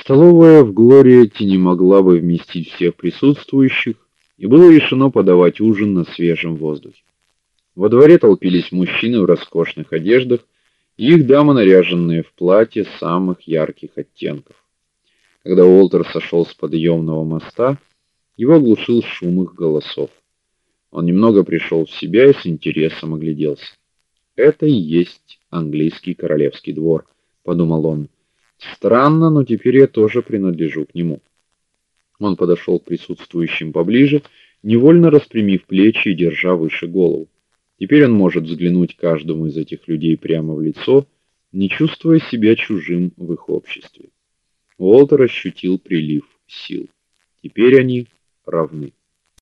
Столовая в Глориете не могла бы вместить всех присутствующих, и было решено подавать ужин на свежем воздухе. Во дворе толпились мужчины в роскошных одеждах, и их дамы наряженные в платья самых ярких оттенков. Когда Уолтер сошел с подъемного моста, его оглушил шум их голосов. Он немного пришел в себя и с интересом огляделся. Это и есть английский королевский двор, подумал он. Странно, но теперь я тоже принадлежу к нему. Он подошел к присутствующим поближе, невольно распрямив плечи и держа выше голову. Теперь он может взглянуть каждому из этих людей прямо в лицо, не чувствуя себя чужим в их обществе. Уолтер ощутил прилив сил. Теперь они равны.